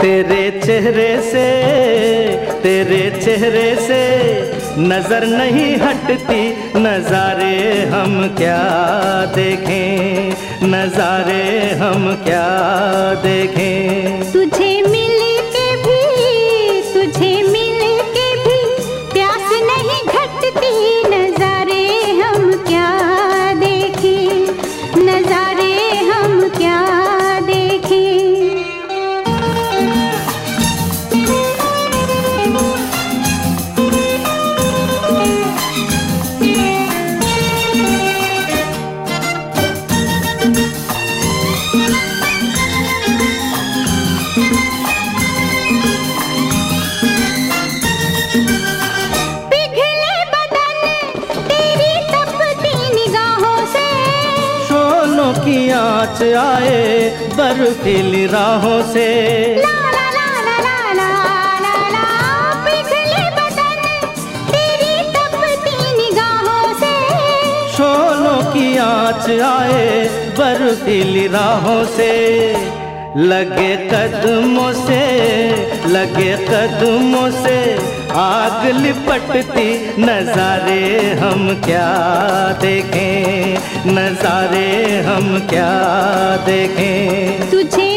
तेरे चेहरे से, तेरे चेहरे से नज़र नहीं हटती। नजारे हम क्या देखें? नजारे हम क्या देखें? की आँच आए बर्फीली राहों से। ला ला ला ला ला ला ला ला पिघले बदन तेरी तपती निगाहों से। शोलों की आँच आए बर्फीली राहों से। लगे कदमों से, लगे कदमों से आग लिपटती। नजारे हम क्या देखें? नजारे हम क्या देखें? तुझे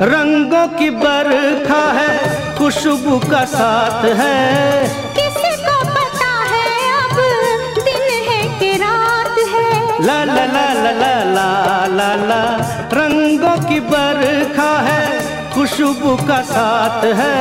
रंगों की बरखा है खुशबू का साथ है। किसको पता है अब दिन है कि रात है। ला ला ला ला ला ला ला ला रंगों की बरखा है खुशबू का साथ है।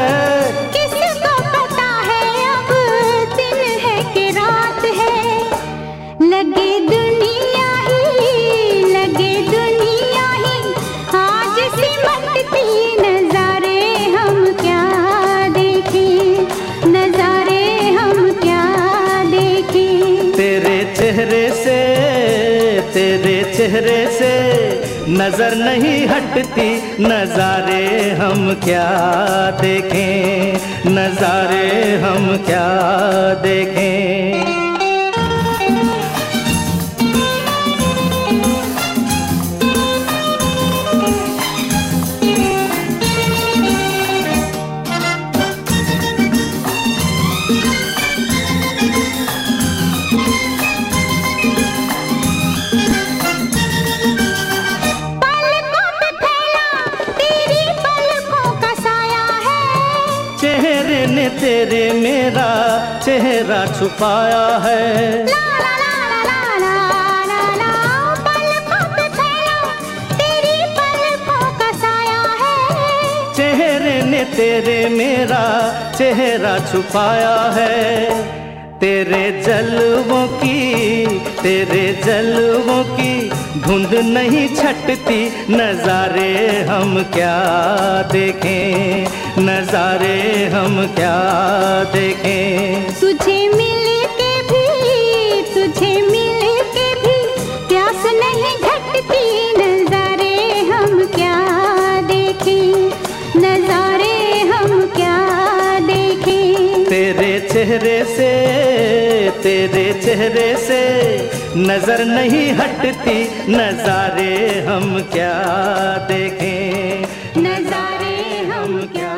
से नज़र नहीं हटती। नजारे हम क्या देखें? नजारे हम क्या देखें? तेरे मेरा चेहरा छुपाया है। चेहरे ने तेरे मेरा चेहरा छुपाया है। तेरे जलवों की, तेरे जलवों की धुंध नहीं छटती नजारे हम क्या देखें? नजारे हम क्या देखें? तुझे मिल के भी तुझे मिल के भी प्यास नहीं घटती नजारे हम क्या देखें? नजारे हम क्या देखें? तेरे चेहरे से तेरे चेहरे से नज़र नहीं हटती नजारे हम क्या देखें? नजारे हम क्या